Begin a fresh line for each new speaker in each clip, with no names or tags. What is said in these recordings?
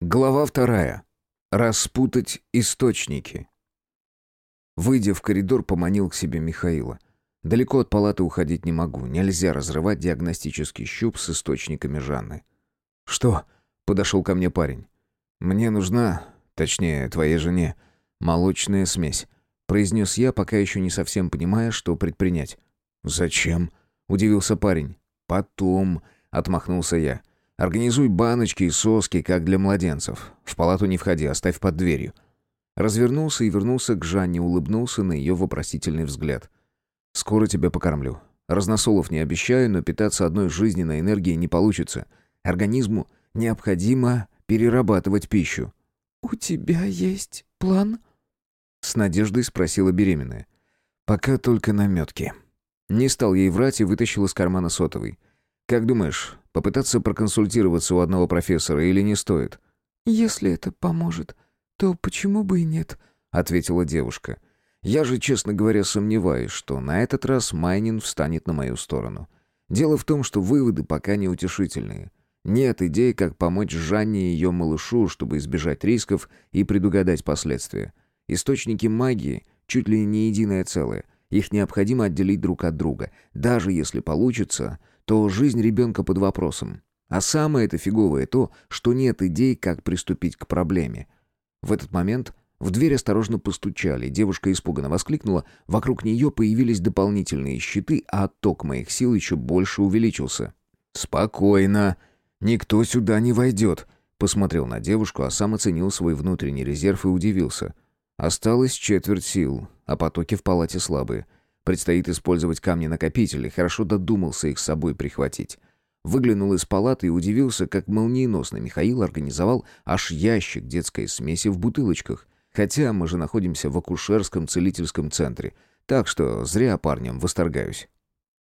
Глава вторая. Распутать источники. Выйдя в коридор, поманил к себе Михаила. Далеко от палаты уходить не могу. Нельзя разрывать диагностический щуп с источниками Жанны. «Что?» — подошел ко мне парень. «Мне нужна, точнее, твоей жене, молочная смесь», — произнес я, пока еще не совсем понимая, что предпринять. «Зачем?» — удивился парень. «Потом», — отмахнулся я. Организуй баночки и соски, как для младенцев. В палату не входи, оставь под дверью». Развернулся и вернулся к Жанне, улыбнулся на ее вопросительный взгляд. «Скоро тебя покормлю. Разносолов не обещаю, но питаться одной жизненной энергией не получится. Организму необходимо перерабатывать пищу».
«У тебя есть план?»
С надеждой спросила беременная. «Пока только наметки». Не стал ей врать и вытащил из кармана сотовый. «Как думаешь, попытаться проконсультироваться у одного профессора или не стоит?»
«Если это поможет, то почему бы и нет?» — ответила девушка.
«Я же, честно говоря, сомневаюсь, что на этот раз Майнин встанет на мою сторону. Дело в том, что выводы пока неутешительные. Нет идей, как помочь Жанне и ее малышу, чтобы избежать рисков и предугадать последствия. Источники магии чуть ли не единое целое. Их необходимо отделить друг от друга. Даже если получится, то жизнь ребенка под вопросом. А самое это фиговое то, что нет идей, как приступить к проблеме. В этот момент в дверь осторожно постучали, девушка испуганно воскликнула, вокруг нее появились дополнительные щиты, а отток моих сил еще больше увеличился. «Спокойно, никто сюда не войдет», — посмотрел на девушку, а сам оценил свой внутренний резерв и удивился. Осталось четверть сил, а потоки в палате слабые — Предстоит использовать камни-накопители, хорошо додумался их с собой прихватить. Выглянул из палаты и удивился, как молниеносно Михаил организовал аж ящик детской смеси в бутылочках. Хотя мы же находимся в акушерском целительском центре, так что зря парням восторгаюсь.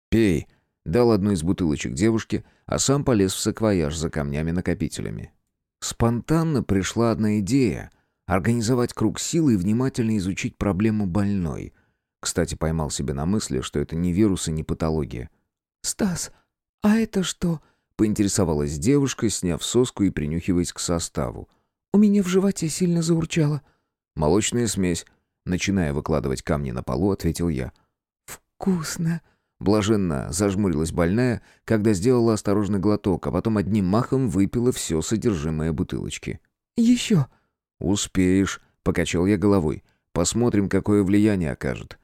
«Пей», — дал одну из бутылочек девушке, а сам полез в саквояж за камнями-накопителями. Спонтанно пришла одна идея — организовать круг силы и внимательно изучить проблему больной — кстати, поймал себя на мысли, что это не вирус и не патология.
«Стас, а это что?» — поинтересовалась девушка, сняв соску и принюхиваясь к составу. «У меня в животе сильно заурчало».
«Молочная смесь». Начиная выкладывать камни на полу, ответил я.
«Вкусно!»
Блаженно зажмурилась больная, когда сделала осторожный глоток, а потом одним махом выпила все содержимое бутылочки.
«Еще!»
«Успеешь», — покачал я головой. «Посмотрим, какое влияние окажет.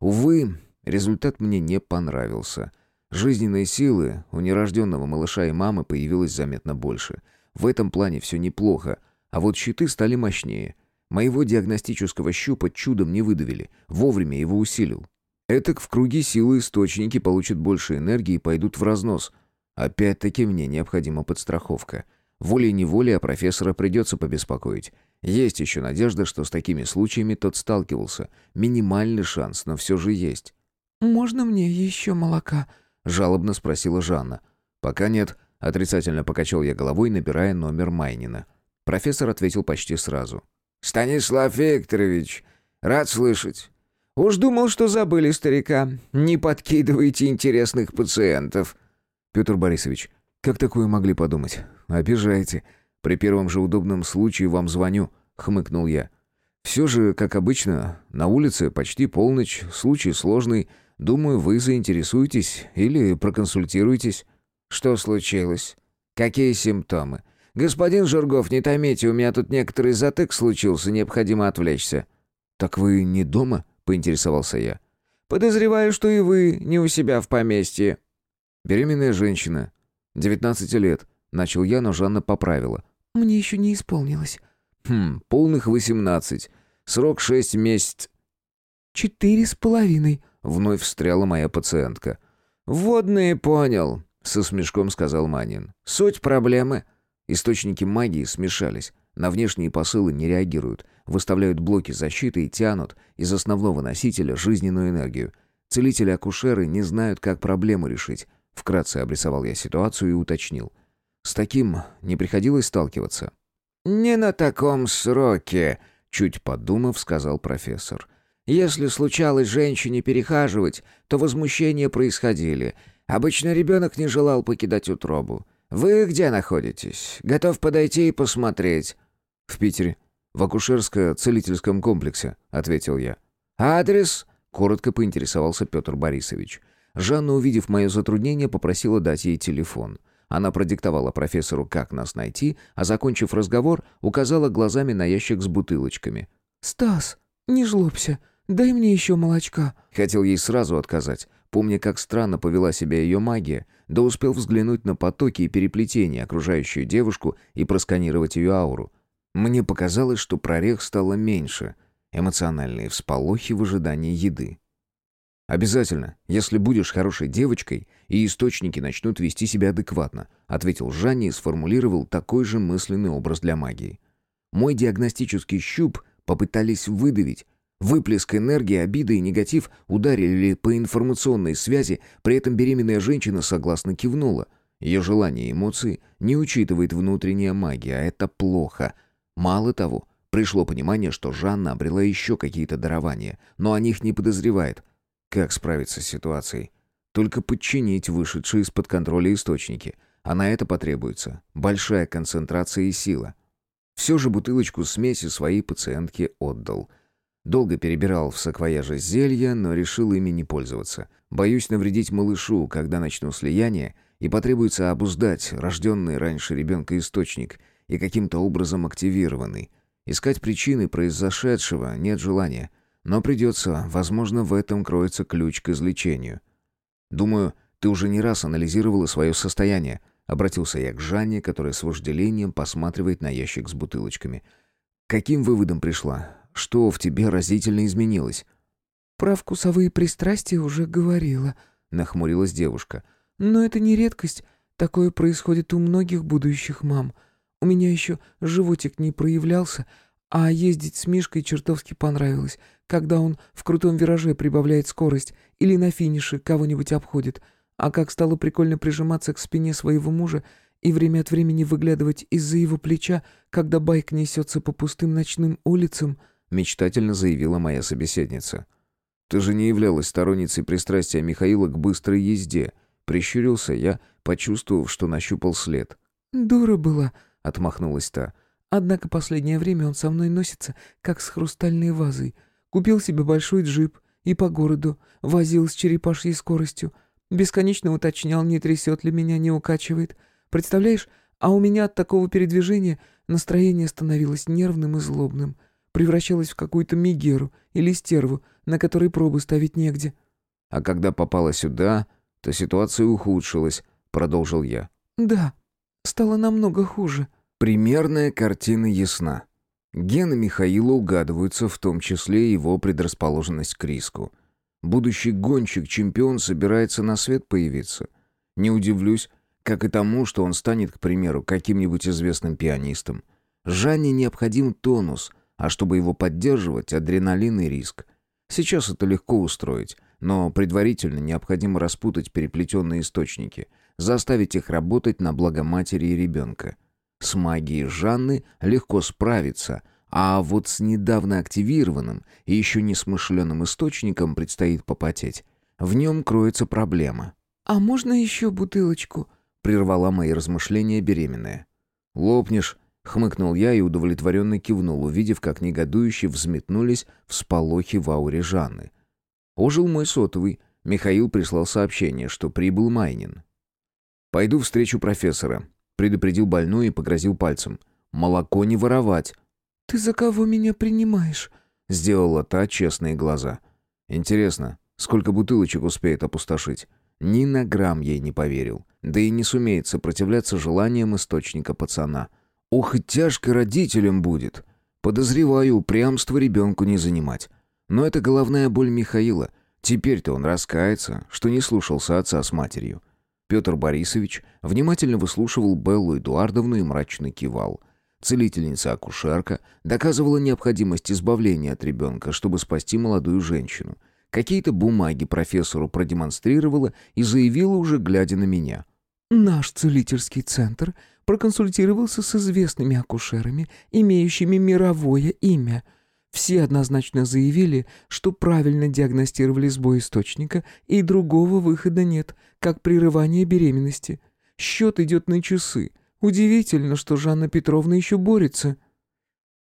Увы, результат мне не понравился. Жизненной силы у нерожденного малыша и мамы появилось заметно больше. В этом плане все неплохо, а вот щиты стали мощнее. Моего диагностического щупа чудом не выдавили, вовремя его усилил. Этак в круге силы источники получат больше энергии и пойдут в разнос. Опять-таки мне необходима подстраховка. Волей-неволей а профессора придется побеспокоить. Есть еще надежда, что с такими случаями тот сталкивался. Минимальный шанс, но все же есть.
«Можно мне еще молока?»
— жалобно спросила Жанна. «Пока нет», — отрицательно покачал я головой, набирая номер Майнина. Профессор ответил почти сразу.
«Станислав Викторович, рад слышать. Уж думал, что забыли старика. Не подкидывайте интересных пациентов».
«Петр Борисович, как такое могли подумать? Обижаете. При первом же удобном случае вам звоню», — хмыкнул я. «Все же, как обычно, на улице почти полночь, случай сложный. Думаю, вы заинтересуетесь или проконсультируетесь».
«Что случилось? Какие симптомы? Господин Жургов, не томите, у меня тут некоторый затык случился, необходимо отвлечься».
«Так вы не дома?» — поинтересовался я.
«Подозреваю, что и вы не у себя в поместье».
«Беременная женщина, 19 лет», — начал я, но Жанна поправила.
Мне еще не исполнилось».
«Хм, полных восемнадцать. Срок шесть месяцев».
«Четыре с половиной», —
вновь встряла моя пациентка.
«Водные понял», — со смешком сказал Манин. «Суть проблемы».
Источники магии смешались. На внешние посылы не реагируют, выставляют блоки защиты и тянут из основного носителя жизненную энергию. Целители-акушеры не знают, как проблему решить. Вкратце обрисовал я ситуацию и уточнил — с таким не приходилось сталкиваться.
«Не на таком сроке», — чуть подумав, сказал профессор. «Если случалось женщине перехаживать, то возмущения происходили. Обычно ребенок не желал покидать утробу. Вы где находитесь? Готов подойти и посмотреть?»
«В Питере. В акушерско-целительском комплексе», — ответил я.
«Адрес?»
— коротко поинтересовался Петр Борисович. Жанна, увидев мое затруднение, попросила дать ей телефон. Она продиктовала профессору, как нас найти, а, закончив разговор, указала глазами на ящик с бутылочками.
«Стас, не жлобся, дай мне еще молочка».
Хотел ей сразу отказать, помня, как странно повела себя ее магия, да успел взглянуть на потоки и переплетения, окружающую девушку, и просканировать ее ауру. Мне показалось, что прорех стало меньше. Эмоциональные всполохи в ожидании еды. «Обязательно, если будешь хорошей девочкой, и источники начнут вести себя адекватно», ответил Жанни и сформулировал такой же мысленный образ для магии. Мой диагностический щуп попытались выдавить, Выплеск энергии, обиды и негатив ударили по информационной связи, при этом беременная женщина согласно кивнула. Ее желания и эмоции не учитывает внутренняя магия, а это плохо. Мало того, пришло понимание, что Жанна обрела еще какие-то дарования, но о них не подозревает. Как справиться с ситуацией? Только подчинить вышедшие из-под контроля источники. А на это потребуется большая концентрация и сила. Все же бутылочку смеси своей пациентке отдал – Долго перебирал в саквояже зелья, но решил ими не пользоваться. Боюсь навредить малышу, когда начну слияние, и потребуется обуздать рожденный раньше ребенка источник и каким-то образом активированный. Искать причины произошедшего нет желания, но придется, возможно, в этом кроется ключ к излечению. Думаю, ты уже не раз анализировала свое состояние. Обратился я к Жанне, которая с вожделением посматривает на ящик с бутылочками. Каким выводом пришла? Что в тебе разительно изменилось?»
«Про вкусовые пристрастия уже говорила», — нахмурилась девушка. «Но это не редкость. Такое происходит у многих будущих мам. У меня еще животик не проявлялся, а ездить с Мишкой чертовски понравилось, когда он в крутом вираже прибавляет скорость или на финише кого-нибудь обходит. А как стало прикольно прижиматься к спине своего мужа и время от времени выглядывать из-за его плеча, когда байк несется по пустым ночным улицам —— мечтательно заявила моя собеседница.
«Ты же не являлась сторонницей пристрастия Михаила к быстрой езде», — прищурился я, почувствовав, что нащупал след.
«Дура была», — отмахнулась та. «Однако последнее время он со мной носится, как с хрустальной вазой. Купил себе большой джип и по городу возил с черепашьей скоростью. Бесконечно уточнял, не трясет ли меня, не укачивает. Представляешь, а у меня от такого передвижения настроение становилось нервным и злобным превращалась в какую-то мигеру или стерву, на которой пробы ставить негде.
А когда попала сюда, то ситуация ухудшилась, продолжил я.
Да, стало намного хуже.
Примерная картина ясна. Гены Михаила угадываются, в том числе его предрасположенность к риску. Будущий гонщик-чемпион собирается на свет появиться. Не удивлюсь, как и тому, что он станет, к примеру, каким-нибудь известным пианистом. Жанне необходим тонус, а чтобы его поддерживать, адреналин и риск. Сейчас это легко устроить, но предварительно необходимо распутать переплетенные источники, заставить их работать на благо матери и ребенка. С магией Жанны легко справиться, а вот с недавно активированным и еще не смышленым источником предстоит попотеть. В нем кроется проблема.
«А можно еще бутылочку?»
— прервала мои размышления беременная. «Лопнешь», Хмыкнул я и удовлетворенно кивнул, увидев, как негодующе взметнулись всполохи в ауре Жанны. Ожил мой сотовый. Михаил прислал сообщение, что прибыл Майнин. «Пойду встречу профессора», — предупредил больную и погрозил пальцем. «Молоко не воровать».
«Ты за кого меня принимаешь?»
— сделала та честные глаза. «Интересно, сколько бутылочек успеет опустошить?» Ни на грамм ей не поверил. Да и не сумеет сопротивляться желаниям источника пацана — Ох, и тяжко родителям будет. Подозреваю, упрямство ребенку не занимать. Но это головная боль Михаила. Теперь-то он раскается, что не слушался отца с матерью. Петр Борисович внимательно выслушивал Беллу Эдуардовну и мрачно кивал. Целительница-акушерка доказывала необходимость избавления от ребенка, чтобы спасти молодую женщину. Какие-то бумаги профессору продемонстрировала и заявила уже, глядя на меня.
«Наш целительский центр проконсультировался с известными акушерами, имеющими мировое имя. Все однозначно заявили, что правильно диагностировали сбой источника и другого выхода нет, как прерывание беременности. Счет идет на часы. Удивительно, что Жанна Петровна еще борется».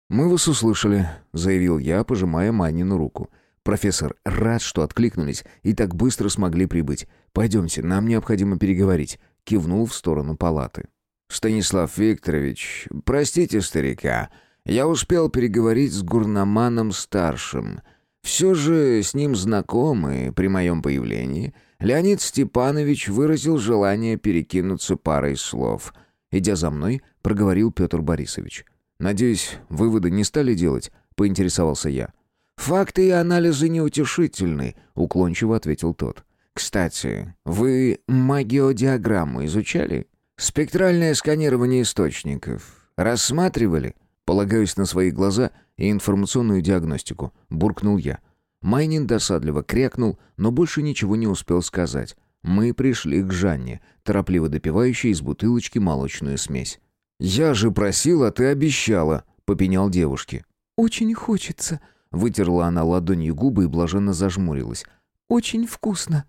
«Мы вас услышали», — заявил я, пожимая Манину руку. «Профессор, рад, что откликнулись и так быстро смогли прибыть. Пойдемте, нам необходимо переговорить», — кивнул в сторону палаты.
«Станислав Викторович, простите старика, я успел переговорить с Гурнаманом-старшим. Все же с ним знакомы при моем появлении. Леонид Степанович выразил желание перекинуться парой слов.
Идя за мной, проговорил Петр Борисович. «Надеюсь, выводы не стали делать?» — поинтересовался я.
«Факты и анализы неутешительны», — уклончиво ответил тот. «Кстати, вы магиодиаграмму изучали? Спектральное сканирование источников. Рассматривали?»
«Полагаюсь на свои глаза и информационную диагностику», — буркнул я. Майнин досадливо крякнул, но больше ничего не успел сказать. Мы пришли к Жанне, торопливо допивающей из бутылочки молочную смесь. «Я же просила, ты обещала», — попенял девушке.
«Очень хочется», —
вытерла она ладонью губы и блаженно зажмурилась.
«Очень вкусно».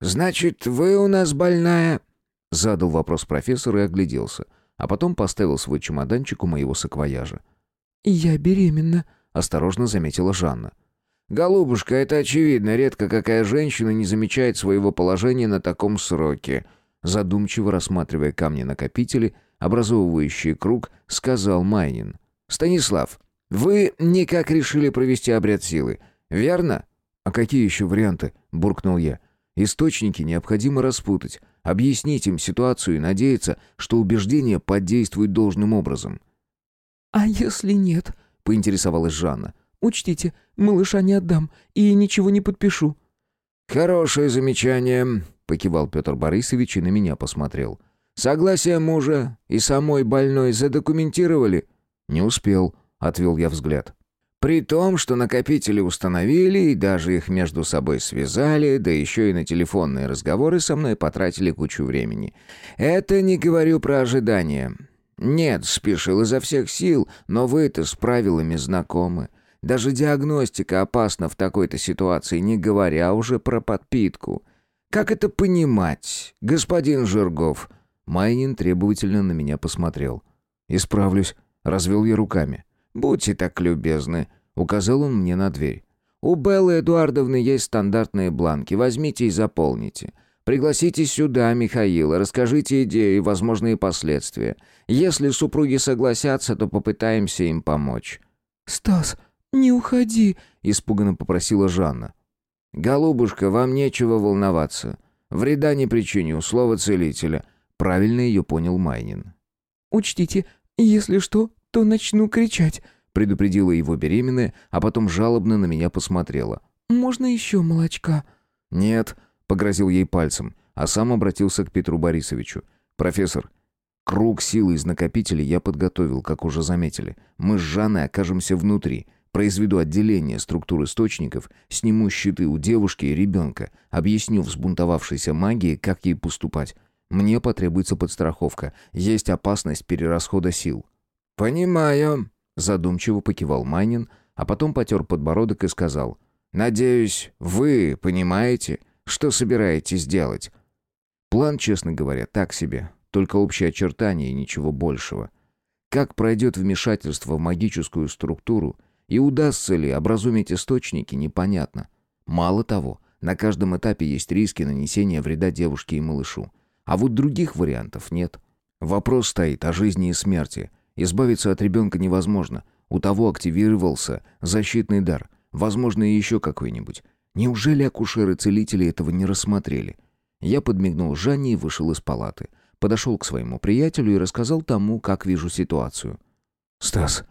«Значит, вы у нас больная?»
— задал вопрос профессор и огляделся, а потом поставил свой чемоданчик у моего саквояжа.
«Я беременна», —
осторожно заметила Жанна.
«Голубушка, это очевидно. Редко какая женщина не замечает своего положения на таком сроке»,
задумчиво рассматривая камни-накопители, образовывающие круг, сказал Майнин.
«Станислав, вы никак решили провести обряд силы, верно?»
«А какие еще варианты?» – буркнул я. «Источники необходимо распутать, объяснить им ситуацию и надеяться, что убеждения подействуют должным образом».
«А если нет?»
– поинтересовалась Жанна.
«Учтите, малыша не отдам и ничего не подпишу».
«Хорошее замечание», — покивал Петр Борисович и на меня посмотрел. «Согласие мужа и самой больной задокументировали?»
«Не успел», — отвел я взгляд.
«При том, что накопители установили и даже их между собой связали, да еще и на телефонные разговоры со мной потратили кучу времени. Это не говорю про ожидания. Нет, спешил изо всех сил, но вы-то с правилами знакомы. Даже диагностика опасна в такой-то ситуации, не говоря уже про подпитку. Как это понимать, господин Жиргов?»
Майнин требовательно на меня посмотрел. «Исправлюсь», — развел я руками.
«Будьте так любезны», — указал он мне на дверь. «У Беллы Эдуардовны есть стандартные бланки. Возьмите и заполните. Пригласите сюда Михаила, расскажите идею и возможные последствия. Если супруги согласятся, то попытаемся им помочь».
«Стас, не уходи», —
испуганно попросила Жанна.
«Голубушка, вам нечего волноваться. Вреда не причиню, слово целителя», — правильно ее понял Майнин.
«Учтите, если что, то начну кричать», —
предупредила его беременная, а потом жалобно на меня посмотрела.
«Можно еще молочка?»
«Нет», — погрозил ей пальцем, а сам обратился к Петру Борисовичу. «Профессор, круг силы из накопителей я подготовил, как уже заметили. Мы с Жанной окажемся внутри. Произведу отделение структур источников, сниму щиты у девушки и ребенка, объясню взбунтовавшейся магии, как ей поступать. Мне потребуется подстраховка. Есть опасность перерасхода сил».
«Понимаю», —
задумчиво покивал Майнин, а потом потер подбородок и сказал.
«Надеюсь, вы понимаете, что собираетесь делать?»
План, честно говоря, так себе. Только общие очертания и ничего большего. Как пройдет вмешательство в магическую структуру, и удастся ли образумить источники, непонятно. Мало того, на каждом этапе есть риски нанесения вреда девушке и малышу. А вот других вариантов нет. Вопрос стоит о жизни и смерти. Избавиться от ребенка невозможно. У того активировался защитный дар. Возможно, и еще какой-нибудь. Неужели акушеры-целители этого не рассмотрели? Я подмигнул Жанне и вышел из палаты. Подошел к своему приятелю и рассказал тому, как вижу ситуацию. «Стас,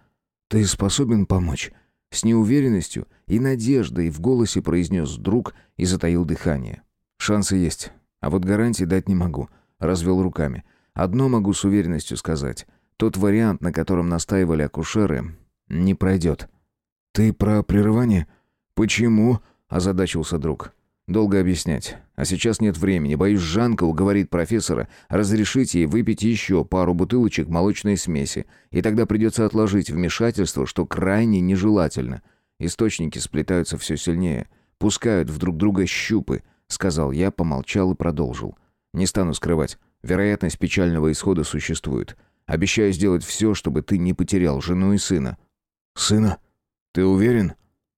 «Ты способен помочь?» С неуверенностью и надеждой в голосе произнес друг и затаил дыхание. «Шансы есть, а вот гарантий дать не могу», — развел руками. «Одно могу с уверенностью сказать. Тот вариант, на котором настаивали акушеры, не пройдет». «Ты про прерывание?» «Почему?» — озадачился друг. Долго объяснять. А сейчас нет времени. Боюсь, Жанка уговорит профессора разрешить ей выпить еще пару бутылочек молочной смеси. И тогда придется отложить вмешательство, что крайне нежелательно. Источники сплетаются все сильнее. Пускают в друг друга щупы. Сказал я, помолчал и продолжил. Не стану скрывать. Вероятность печального исхода существует. Обещаю сделать все, чтобы ты не потерял жену и сына». «Сына? Ты уверен?»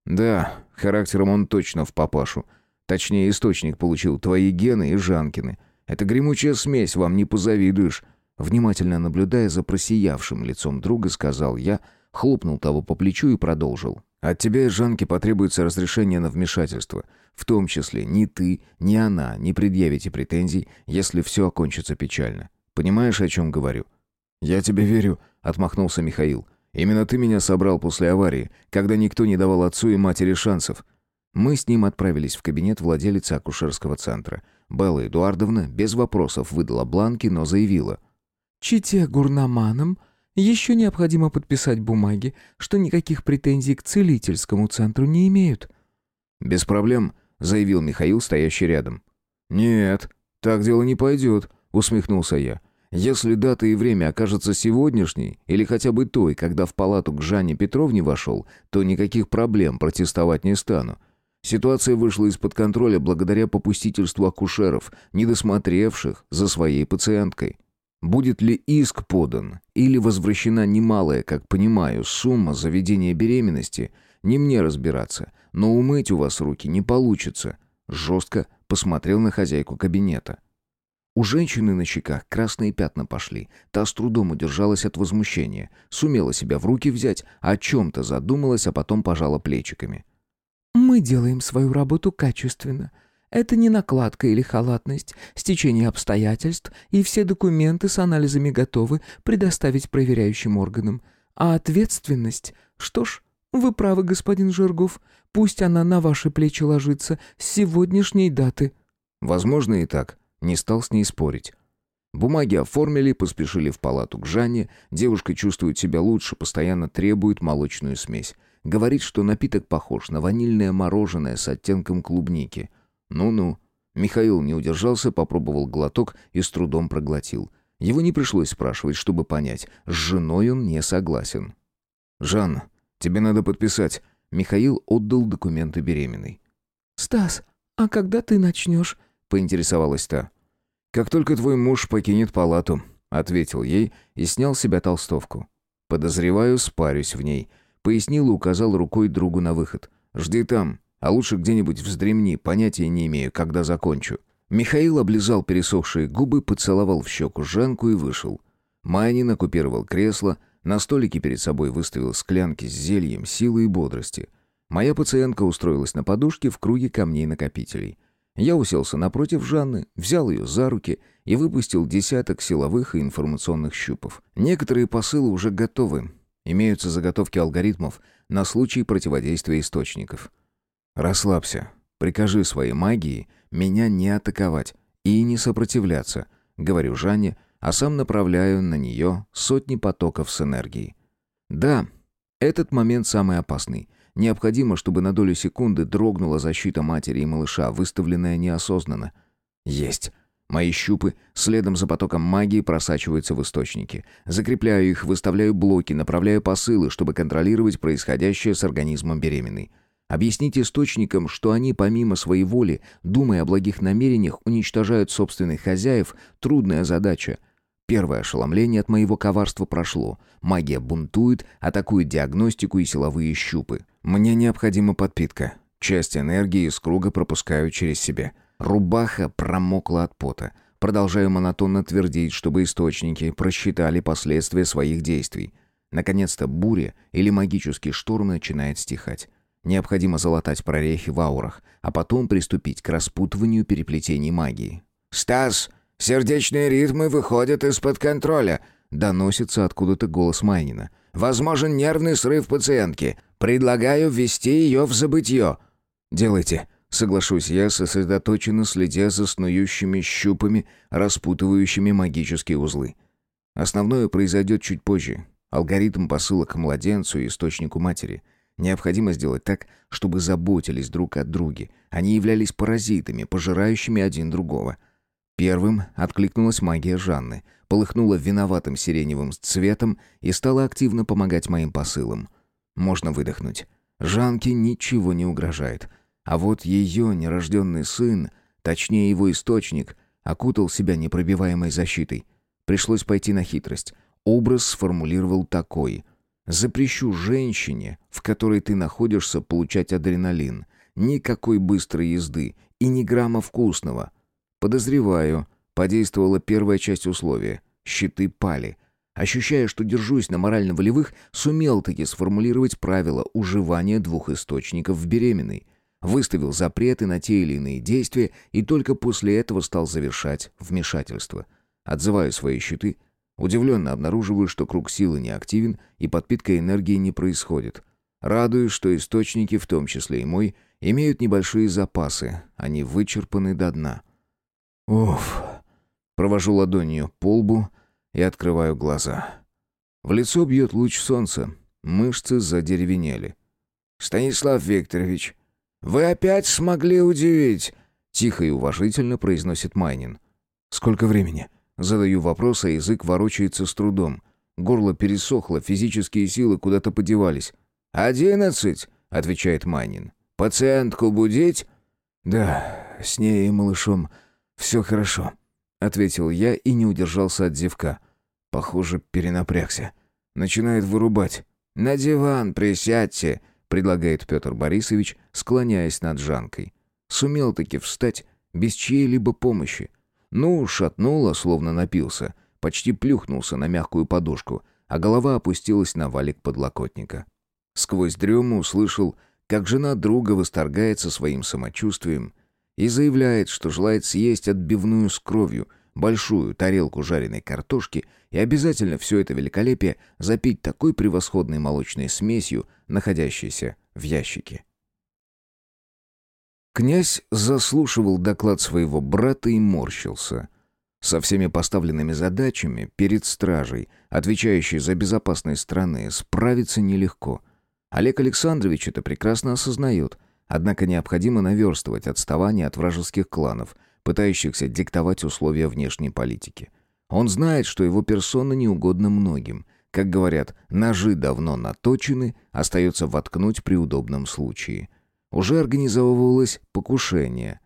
«Да, характером он точно в папашу. Точнее, источник получил твои гены и Жанкины. Это гремучая смесь, вам не позавидуешь». Внимательно наблюдая за просиявшим лицом друга, сказал я, хлопнул того по плечу и продолжил. «От тебя и Жанки потребуется разрешение на вмешательство. В том числе ни ты, ни она не предъявите претензий, если все окончится печально. Понимаешь, о чем говорю?» «Я тебе верю», — отмахнулся Михаил. «Именно ты меня собрал после аварии, когда никто не давал отцу и матери шансов. Мы с ним отправились в кабинет владелицы акушерского центра. Белла Эдуардовна без вопросов выдала бланки, но заявила.
«Чите гурнаманам еще необходимо подписать бумаги, что никаких претензий к целительскому центру не имеют».
«Без проблем», — заявил Михаил, стоящий рядом. «Нет, так дело не пойдет», — усмехнулся я. «Если дата и время окажется сегодняшней, или хотя бы той, когда в палату к Жанне Петровне вошел, то никаких проблем протестовать не стану. Ситуация вышла из-под контроля благодаря попустительству акушеров, недосмотревших за своей пациенткой. Будет ли иск подан или возвращена немалая, как понимаю, сумма за ведение беременности, не мне разбираться, но умыть у вас руки не получится. Жестко посмотрел на хозяйку кабинета. У женщины на щеках красные пятна пошли. Та с трудом удержалась от возмущения. Сумела себя в руки взять, о чем-то задумалась, а потом пожала плечиками.
Мы делаем свою работу качественно. Это не накладка или халатность, стечение обстоятельств, и все документы с анализами готовы предоставить проверяющим органам. А ответственность... Что ж, вы правы, господин Жиргов. Пусть она на ваши плечи ложится с сегодняшней даты.
Возможно и так. Не стал с ней спорить. Бумаги оформили, поспешили в палату к Жанне. Девушка чувствует себя лучше, постоянно требует молочную смесь. Говорит, что напиток похож на ванильное мороженое с оттенком клубники. Ну-ну. Михаил не удержался, попробовал глоток и с трудом проглотил. Его не пришлось спрашивать, чтобы понять. С женой он не согласен. «Жан, тебе надо подписать». Михаил отдал документы беременной.
«Стас, а когда ты начнешь?»
— поинтересовалась та. «Как только твой муж покинет палату», — ответил ей и снял с себя толстовку. «Подозреваю, спарюсь в ней. Пояснил и указал рукой другу на выход. «Жди там, а лучше где-нибудь вздремни, понятия не имею, когда закончу». Михаил облизал пересохшие губы, поцеловал в щеку Жанку и вышел. Майнин оккупировал кресло, на столике перед собой выставил склянки с зельем силы и бодрости. Моя пациентка устроилась на подушке в круге камней-накопителей. Я уселся напротив Жанны, взял ее за руки и выпустил десяток силовых и информационных щупов. Некоторые посылы уже готовы, Имеются заготовки алгоритмов на случай противодействия источников. Расслабься. Прикажи своей магии меня не атаковать и не сопротивляться, говорю Жанне, а сам направляю на нее сотни потоков с энергией. Да, этот момент самый опасный. Необходимо, чтобы на долю секунды дрогнула защита матери и малыша, выставленная неосознанно. Есть. Мои щупы следом за потоком магии просачиваются в источники. Закрепляю их, выставляю блоки, направляю посылы, чтобы контролировать происходящее с организмом беременной. Объяснить источникам, что они, помимо своей воли, думая о благих намерениях, уничтожают собственных хозяев – трудная задача. Первое ошеломление от моего коварства прошло. Магия бунтует, атакует диагностику и силовые щупы. Мне необходима подпитка. Часть энергии из круга пропускаю через себя – Рубаха промокла от пота. Продолжаю монотонно твердить, чтобы источники просчитали последствия своих действий. Наконец-то буря или магический шторм начинает стихать. Необходимо залатать прорехи в аурах, а потом приступить к распутыванию переплетений магии.
«Стас, сердечные ритмы выходят из-под контроля», — доносится откуда-то голос Майнина. «Возможен нервный срыв пациентки. Предлагаю ввести ее в забытье».
«Делайте», Соглашусь я, сосредоточенно следя за снующими щупами, распутывающими магические узлы. Основное произойдет чуть позже. Алгоритм посылок к младенцу и источнику матери. Необходимо сделать так, чтобы заботились друг о друге. Они являлись паразитами, пожирающими один другого. Первым откликнулась магия Жанны, полыхнула виноватым сиреневым цветом и стала активно помогать моим посылам. Можно выдохнуть. Жанке ничего не угрожает — а вот ее нерожденный сын, точнее его источник, окутал себя непробиваемой защитой. Пришлось пойти на хитрость. Образ сформулировал такой. «Запрещу женщине, в которой ты находишься, получать адреналин. Никакой быстрой езды и ни грамма вкусного. Подозреваю, подействовала первая часть условия. Щиты пали. Ощущая, что держусь на морально-волевых, сумел таки сформулировать правила уживания двух источников в беременной. Выставил запреты на те или иные действия и только после этого стал завершать вмешательство. Отзываю свои щиты, удивленно обнаруживаю, что круг силы не активен и подпитка энергии не происходит. Радуюсь, что источники, в том числе и мой, имеют небольшие запасы, они вычерпаны до дна. Уф. Провожу ладонью по лбу и открываю глаза. В лицо бьет луч солнца, мышцы задеревенели. «Станислав Викторович, вы опять смогли удивить!» Тихо и уважительно произносит Майнин. «Сколько времени?» Задаю вопрос, а язык ворочается с трудом. Горло пересохло, физические силы куда-то подевались. «Одиннадцать!» — отвечает Майнин. «Пациентку будить?» «Да, с ней и малышом все хорошо», — ответил я и не удержался от зевка. Похоже, перенапрягся. Начинает вырубать. «На диван присядьте», — предлагает Петр Борисович, склоняясь над Жанкой. Сумел таки встать без чьей-либо помощи. Ну, шатнуло, словно напился. Почти плюхнулся на мягкую подушку, а голова опустилась на валик подлокотника. Сквозь дрему услышал, как жена друга восторгается своим самочувствием и заявляет, что желает съесть отбивную с кровью, большую тарелку жареной картошки и обязательно все это великолепие запить такой превосходной молочной смесью, находящейся в ящике. Князь заслушивал доклад своего брата и морщился. Со всеми поставленными задачами перед стражей, отвечающей за безопасность страны, справиться нелегко. Олег Александрович это прекрасно осознает, однако необходимо наверстывать отставание от вражеских кланов, пытающихся диктовать условия внешней политики. Он знает, что его персона не угодна многим. Как говорят, ножи давно наточены, остается воткнуть при удобном случае. Уже организовывалось покушение.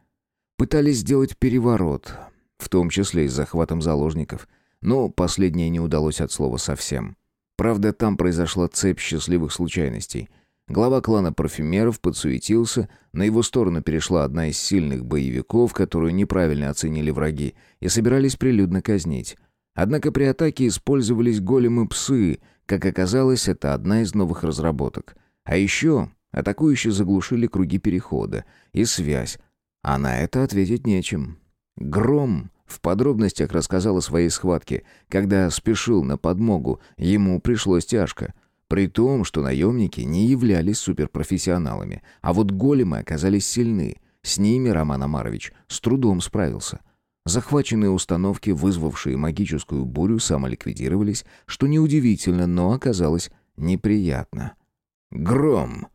Пытались сделать переворот, в том числе и с захватом заложников, но последнее не удалось от слова совсем. Правда, там произошла цепь счастливых случайностей. Глава клана парфюмеров подсуетился, на его сторону перешла одна из сильных боевиков, которую неправильно оценили враги, и собирались прилюдно казнить. Однако при атаке использовались големы-псы, как оказалось, это одна из новых разработок. А еще Атакующие заглушили круги перехода и связь, а на это ответить нечем. Гром в подробностях рассказал о своей схватке. Когда спешил на подмогу, ему пришлось тяжко. При том, что наемники не являлись суперпрофессионалами, а вот големы оказались сильны. С ними Роман Амарович с трудом справился. Захваченные установки, вызвавшие магическую бурю, самоликвидировались, что неудивительно, но оказалось неприятно. «Гром!»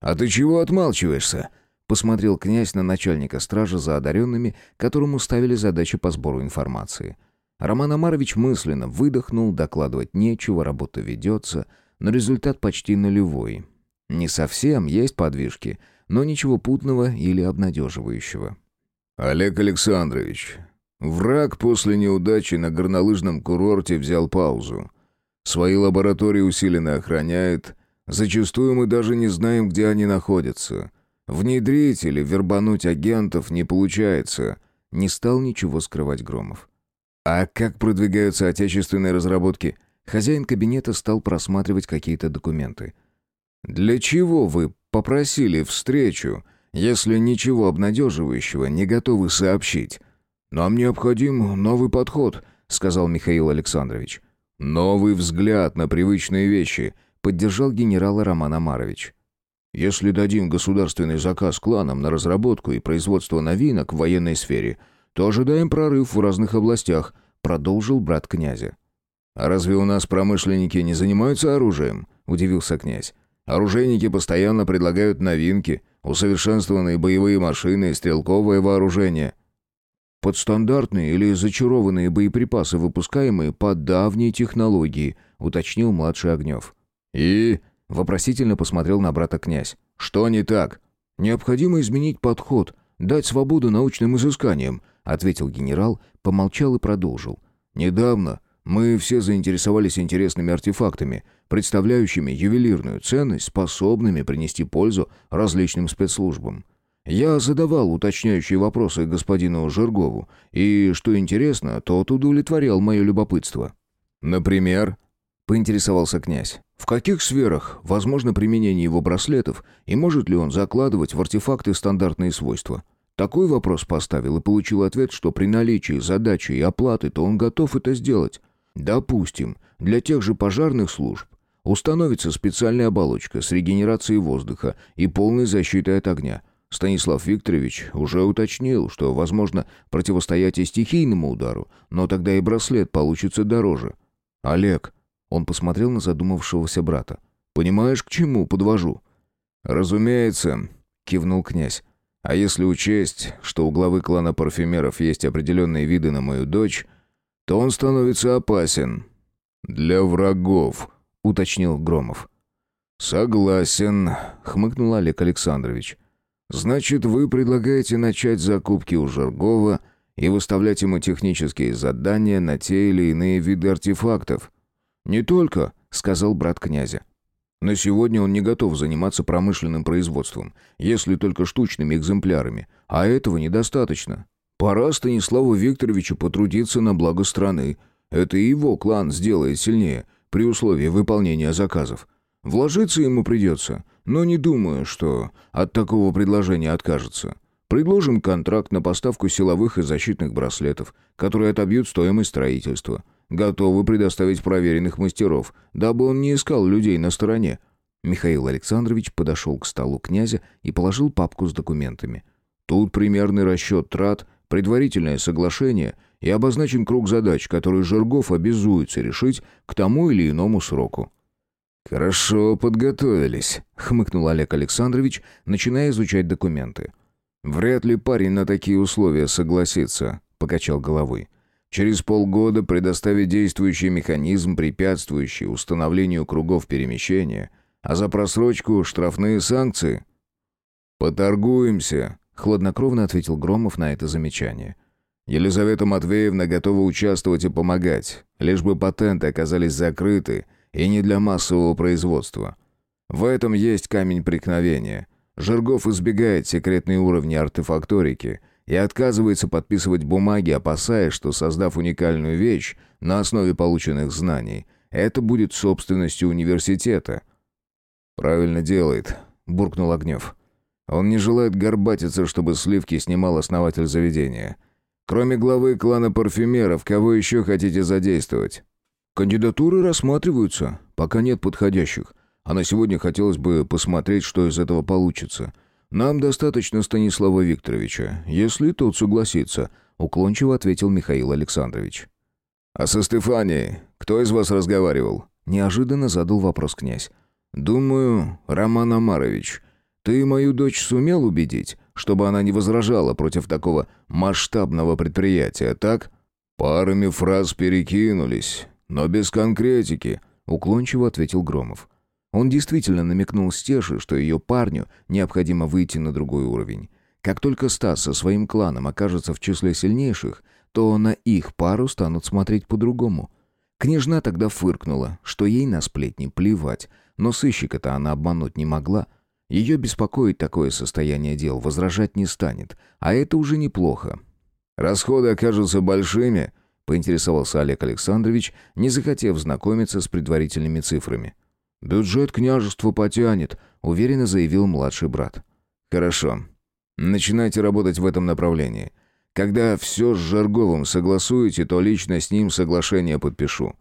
«А ты чего отмалчиваешься?» Посмотрел князь на начальника стражи за одаренными, которому ставили задачи по сбору информации. Роман Амарович мысленно выдохнул, докладывать нечего, работа ведется, но результат почти нулевой. Не совсем, есть подвижки, но ничего путного или обнадеживающего.
«Олег Александрович, враг после неудачи на горнолыжном курорте взял паузу. Свои лаборатории усиленно охраняет, Зачастую мы даже не знаем, где они находятся. Внедрить или вербануть агентов не получается. Не стал ничего скрывать Громов. А как продвигаются отечественные разработки? Хозяин кабинета стал просматривать какие-то документы. Для чего вы попросили встречу, если ничего обнадеживающего не готовы сообщить? Нам необходим новый подход, сказал Михаил Александрович. Новый взгляд на привычные вещи — поддержал генерала Роман Амарович. «Если дадим государственный заказ кланам на разработку и производство новинок в военной сфере, то ожидаем прорыв в разных областях», — продолжил брат князя. «А разве у нас промышленники не занимаются оружием?» — удивился князь. «Оружейники постоянно предлагают новинки, усовершенствованные боевые машины и стрелковое вооружение». «Под стандартные или зачарованные боеприпасы, выпускаемые по давней технологии», — уточнил младший Огнев. «И?» — вопросительно посмотрел на брата князь. «Что не так?» «Необходимо изменить подход, дать свободу научным изысканиям», —
ответил генерал, помолчал и продолжил. «Недавно мы все заинтересовались интересными артефактами, представляющими ювелирную ценность, способными принести пользу различным спецслужбам. Я задавал уточняющие вопросы господину Жиргову, и, что интересно, тот удовлетворял мое любопытство. «Например?» — поинтересовался князь. «В каких сферах возможно применение его браслетов, и может ли он закладывать в артефакты стандартные свойства?» Такой вопрос поставил и получил ответ, что при наличии задачи и оплаты, то он готов это сделать. Допустим, для тех же пожарных служб установится специальная оболочка с регенерацией воздуха и полной защитой от огня. Станислав Викторович уже уточнил, что возможно противостоять и стихийному удару, но тогда и браслет получится дороже. «Олег», — он посмотрел на задумавшегося брата, — «понимаешь, к чему подвожу?» «Разумеется», — кивнул князь. «А если учесть, что у главы клана парфюмеров есть определенные виды на мою дочь, то он становится опасен». «Для врагов», — уточнил Громов. «Согласен», — хмыкнул Олег Александрович. «Значит, вы предлагаете начать закупки у Жиргова и выставлять ему технические задания на те или иные виды артефактов?» «Не только», — сказал брат князя. «На сегодня он не готов заниматься промышленным производством, если только штучными экземплярами, а этого недостаточно. Пора Станиславу Викторовичу потрудиться на благо страны. Это и его клан сделает сильнее, при условии выполнения заказов. Вложиться ему придется, но не думаю, что от такого предложения откажется. Предложим контракт на поставку силовых и защитных браслетов, которые отобьют стоимость строительства. Готовы предоставить проверенных мастеров, дабы он не искал людей на стороне». Михаил Александрович подошел к столу князя и положил папку с документами. «Тут примерный расчет трат предварительное соглашение и обозначен круг задач, которые Жиргов обязуется решить к тому или иному сроку. «Хорошо подготовились», — хмыкнул Олег Александрович, начиная изучать документы. «Вряд ли парень на такие условия согласится», — покачал головой. «Через полгода предоставить действующий механизм, препятствующий установлению кругов перемещения, а за просрочку штрафные санкции». «Поторгуемся», Хладнокровно ответил Громов на это замечание. Елизавета Матвеевна готова участвовать и помогать, лишь бы патенты оказались закрыты и не для массового производства. В этом есть камень преткновения. Жиргов избегает секретные уровни артефакторики и отказывается подписывать бумаги, опасаясь, что, создав уникальную вещь на основе полученных знаний, это будет собственностью университета. «Правильно делает», — буркнул Огнев. Он не желает горбатиться, чтобы сливки снимал основатель заведения. Кроме главы клана парфюмеров, кого еще хотите задействовать? Кандидатуры рассматриваются, пока нет подходящих. А на сегодня хотелось бы посмотреть, что из этого получится. Нам достаточно Станислава Викторовича, если тот согласится, уклончиво ответил Михаил Александрович. А со Стефанией кто из вас разговаривал? Неожиданно задал вопрос князь. Думаю, Роман Амарович. Ты мою дочь сумел убедить, чтобы она не возражала против такого масштабного предприятия, так? Парами фраз перекинулись, но без конкретики, уклончиво ответил Громов. Он действительно намекнул Стеше, что ее парню необходимо выйти на другой уровень. Как только Стас со своим кланом окажется в числе сильнейших, то на их пару станут смотреть по-другому. Княжна тогда фыркнула, что ей на сплетни плевать, но сыщика-то она обмануть не могла — ее беспокоит такое состояние дел, возражать не станет, а это уже неплохо. «Расходы окажутся большими», — поинтересовался Олег Александрович, не захотев знакомиться с предварительными цифрами. «Бюджет княжества потянет», — уверенно заявил младший брат. «Хорошо. Начинайте работать в этом направлении. Когда все с Жарговым согласуете, то лично с ним соглашение подпишу.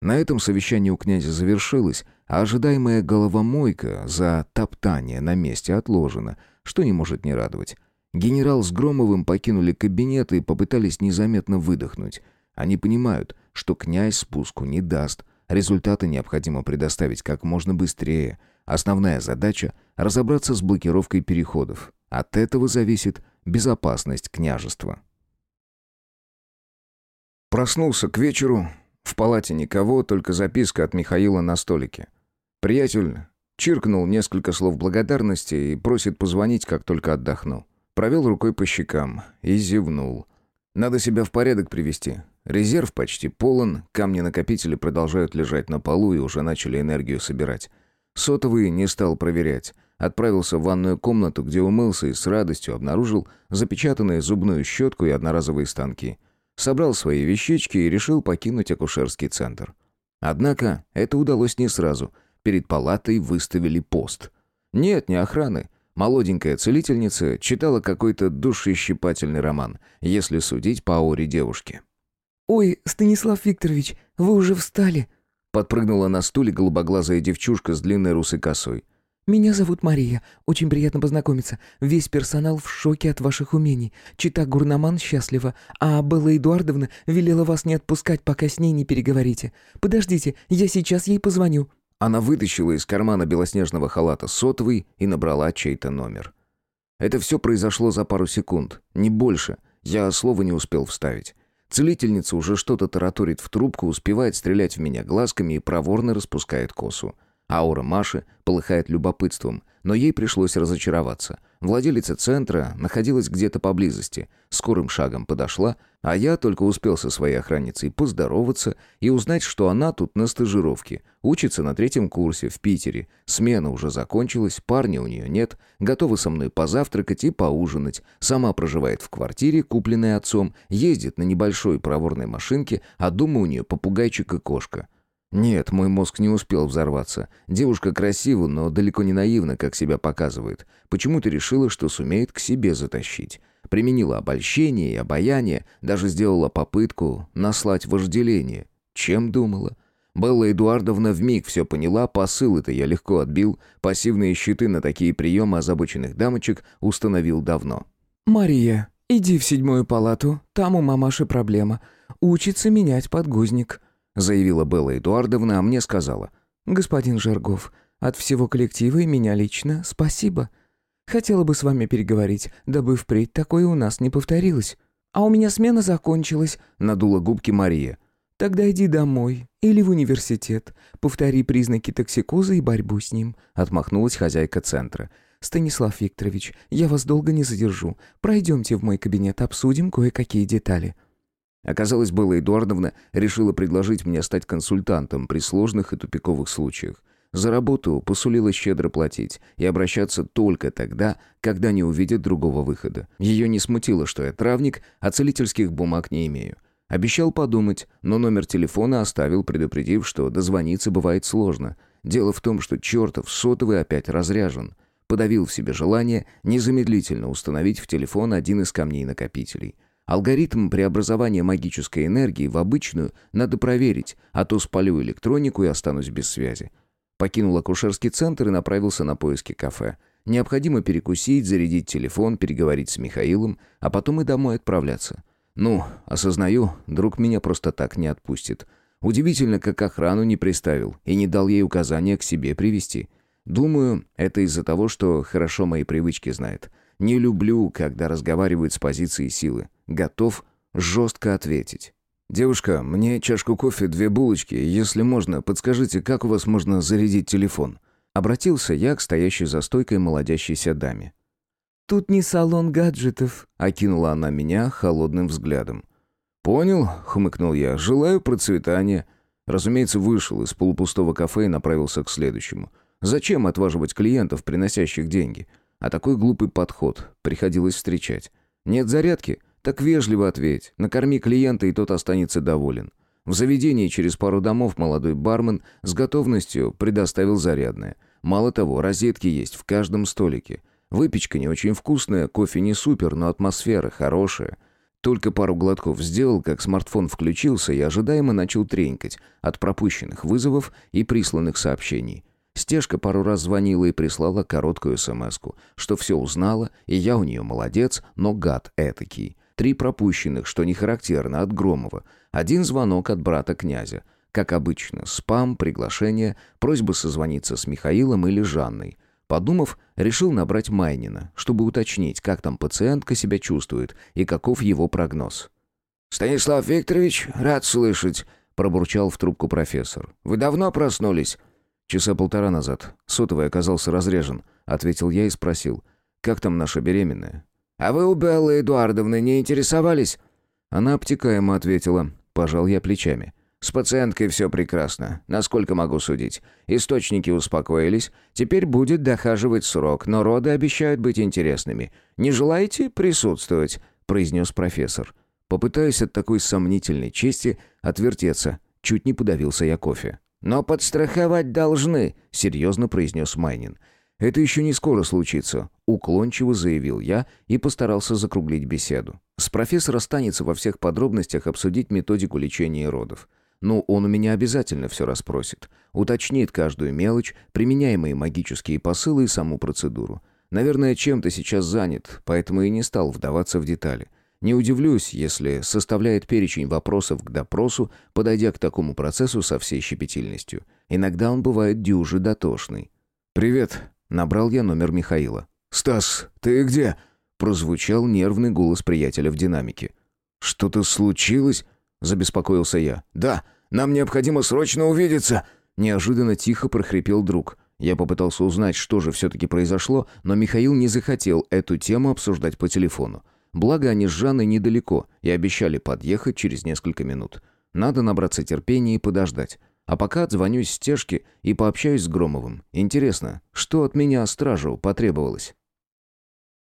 На этом совещание у князя завершилось, а ожидаемая головомойка за топтание на месте отложена, что не может не радовать. Генерал с Громовым покинули кабинет и попытались незаметно выдохнуть. Они понимают, что князь спуску не даст, результаты необходимо предоставить как можно быстрее. Основная задача — разобраться с блокировкой переходов. От этого зависит безопасность княжества. Проснулся к вечеру, в палате никого, только записка от Михаила на столике. Приятель чиркнул несколько слов благодарности и просит позвонить, как только отдохну. Провел рукой по щекам и зевнул. Надо себя в порядок привести. Резерв почти полон, камни-накопители продолжают лежать на полу и уже начали энергию собирать. Сотовый не стал проверять. Отправился в ванную комнату, где умылся и с радостью обнаружил запечатанную зубную щетку и одноразовые станки. Собрал свои вещички и решил покинуть акушерский центр. Однако это удалось не сразу. Перед палатой выставили пост. Нет, не охраны. Молоденькая целительница читала какой-то душещипательный роман, если судить по ауре девушки.
«Ой, Станислав Викторович, вы уже встали?»
Подпрыгнула на стуле голубоглазая девчушка с длинной русой косой.
«Меня зовут Мария. Очень приятно познакомиться. Весь персонал в шоке от ваших умений. Чита Гурнаман счастлива, а Белла Эдуардовна велела вас не отпускать, пока с ней не переговорите. Подождите, я сейчас ей позвоню».
Она вытащила из кармана белоснежного халата сотовый и набрала чей-то номер. Это все произошло за пару секунд, не больше. Я слова не успел вставить. Целительница уже что-то тараторит в трубку, успевает стрелять в меня глазками и проворно распускает косу. Аура Маши полыхает любопытством, но ей пришлось разочароваться. Владелица центра находилась где-то поблизости, скорым шагом подошла, а я только успел со своей охранницей поздороваться и узнать, что она тут на стажировке, учится на третьем курсе в Питере, смена уже закончилась, парня у нее нет, готова со мной позавтракать и поужинать, сама проживает в квартире, купленной отцом, ездит на небольшой проворной машинке, а дома у нее попугайчик и кошка. Нет, мой мозг не успел взорваться. Девушка красива, но далеко не наивна, как себя показывает. Почему-то решила, что сумеет к себе затащить. Применила обольщение и обаяние, даже сделала попытку наслать вожделение. Чем думала? Белла Эдуардовна вмиг все поняла, посыл это я легко отбил, пассивные щиты на такие приемы озабоченных дамочек установил давно.
«Мария, иди в седьмую палату, там у мамаши проблема. Учится менять подгузник»
заявила Белла Эдуардовна, а мне сказала.
«Господин Жергов, от всего коллектива и меня лично спасибо. Хотела бы с вами переговорить, дабы впредь такое у нас не повторилось. А у меня смена закончилась», — надула губки Мария. «Тогда иди домой или в университет. Повтори признаки токсикоза и борьбу с ним», — отмахнулась хозяйка центра. «Станислав Викторович, я вас долго не задержу. Пройдемте в мой кабинет, обсудим кое-какие детали».
Оказалось, Белла Эдуардовна решила предложить мне стать консультантом при сложных и тупиковых случаях. За работу посулила щедро платить и обращаться только тогда, когда не увидит другого выхода. Ее не смутило, что я травник, а целительских бумаг не имею. Обещал подумать, но номер телефона оставил, предупредив, что дозвониться бывает сложно. Дело в том, что чертов сотовый опять разряжен. Подавил в себе желание незамедлительно установить в телефон один из камней-накопителей – Алгоритм преобразования магической энергии в обычную надо проверить, а то спалю электронику и останусь без связи. Покинул акушерский центр и направился на поиски кафе. Необходимо перекусить, зарядить телефон, переговорить с Михаилом, а потом и домой отправляться. Ну, осознаю, друг меня просто так не отпустит. Удивительно, как охрану не приставил и не дал ей указания к себе привести. Думаю, это из-за того, что хорошо мои привычки знает. Не люблю, когда разговаривают с позиции силы. Готов жестко ответить. «Девушка, мне чашку кофе, две булочки. Если можно, подскажите, как у вас можно зарядить телефон?» Обратился я к стоящей за стойкой молодящейся даме.
«Тут не салон гаджетов», —
окинула она меня холодным взглядом. «Понял», — хмыкнул я, — «желаю процветания». Разумеется, вышел из полупустого кафе и направился к следующему. «Зачем отваживать клиентов, приносящих деньги? А такой глупый подход приходилось встречать. Нет зарядки? Так вежливо ответь. Накорми клиента, и тот останется доволен. В заведении через пару домов молодой бармен с готовностью предоставил зарядное. Мало того, розетки есть в каждом столике. Выпечка не очень вкусная, кофе не супер, но атмосфера хорошая. Только пару глотков сделал, как смартфон включился и ожидаемо начал тренькать от пропущенных вызовов и присланных сообщений. Стежка пару раз звонила и прислала короткую смс что все узнала, и я у нее молодец, но гад этакий. Три пропущенных, что не характерно, от Громова. Один звонок от брата князя. Как обычно, спам, приглашение, просьба созвониться с Михаилом или Жанной. Подумав, решил набрать Майнина, чтобы уточнить, как там пациентка себя чувствует и каков его прогноз.
«Станислав Викторович, рад слышать», — пробурчал в трубку профессор. «Вы давно проснулись?»
«Часа полтора назад. Сотовый оказался разрежен», — ответил я и спросил. «Как там наша беременная?»
«А вы у Беллы Эдуардовны не интересовались?»
Она обтекаемо ответила. Пожал я плечами.
С пациенткой все прекрасно, насколько могу судить. Источники успокоились. Теперь будет дохаживать срок, но роды обещают быть интересными. Не желаете присутствовать?» – произнес профессор.
Попытаюсь от такой сомнительной чести отвертеться. Чуть не подавился я кофе.
«Но подстраховать должны», — серьезно произнес Майнин.
«Это еще не скоро случится», — уклончиво заявил я и постарался закруглить беседу. С профессора останется во всех подробностях обсудить методику лечения родов. Но он у меня обязательно все расспросит. Уточнит каждую мелочь, применяемые магические посылы и саму процедуру. Наверное, чем-то сейчас занят, поэтому и не стал вдаваться в детали. Не удивлюсь, если составляет перечень вопросов к допросу, подойдя к такому процессу со всей щепетильностью. Иногда он бывает дюжи дотошный. «Привет», — набрал я номер Михаила.
«Стас, ты где?»
— прозвучал нервный голос приятеля в динамике.
«Что-то случилось?» — забеспокоился я. «Да, нам необходимо срочно увидеться!»
Неожиданно тихо прохрипел друг. Я попытался узнать, что же все-таки произошло, но Михаил не захотел эту тему обсуждать по телефону. Благо они с Жанной недалеко и обещали подъехать через несколько минут. Надо набраться терпения и подождать. А пока отзвонюсь Стежке и пообщаюсь с Громовым. Интересно, что от меня стражу потребовалось?